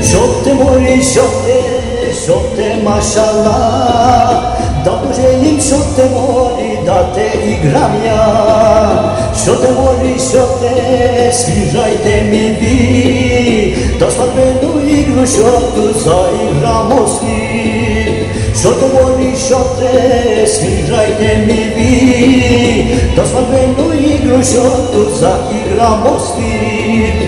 Sotte mori sotte, sotte maşallah Da poželim sotte mori Da te igram ja Şopte mori sotte, Svižajte mi vi Da svadbenu igru šoptu Zaigramo svi Sotte mori sotte, Svižajte mi vi Da svadbenu igru šoptu Zaigramo svi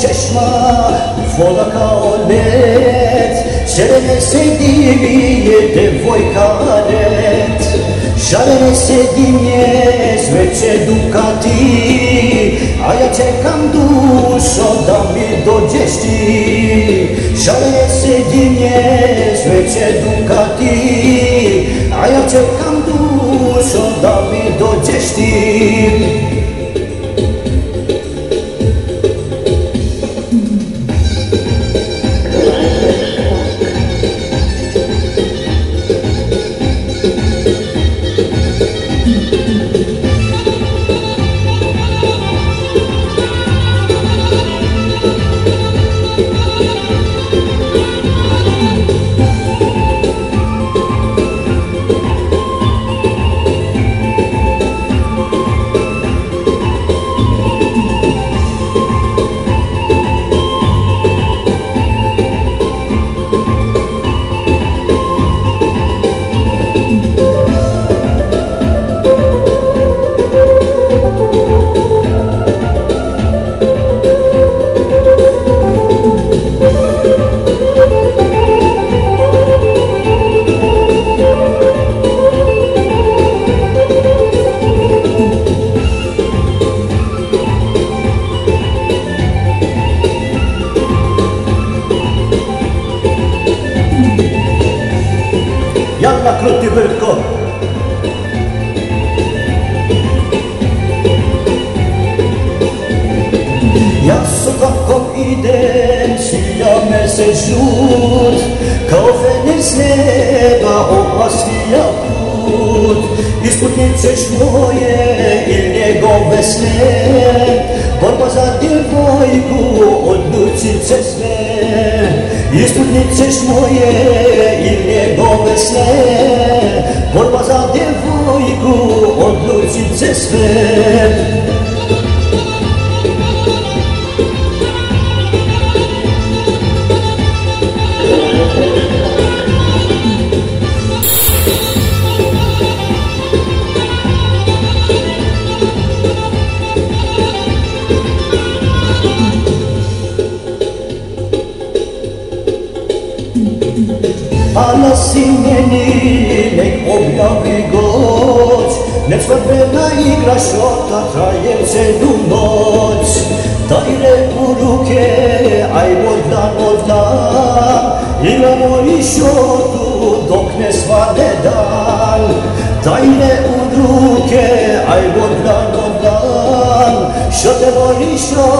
çeşma Folaka olet. Şerene sediye devoj karet. Şarene sediye sveće dukati A ja čekam dušo da mi dođeš ti Šarene sediye sveće dukati A ja čekam dušo da mi dođeš ti Jalla kruti brko. Ja kako idem, svija me se žut Kao fenir s neba opasvija put. Isputničeš moje i njegove sne Borba za djevojku odlučit će sve. Isputničeš moje i njegove Vorba sau de voi cu o dulcințe sfert sve Ana sinjeni nek objavi goć. Nek svadbena igra šota traje celu noć. Dajre u ruke, aj vodna vodna Igramo i šotu dok ne svade dan. Dajre u ruke, aj vodna vodna Šote voli šota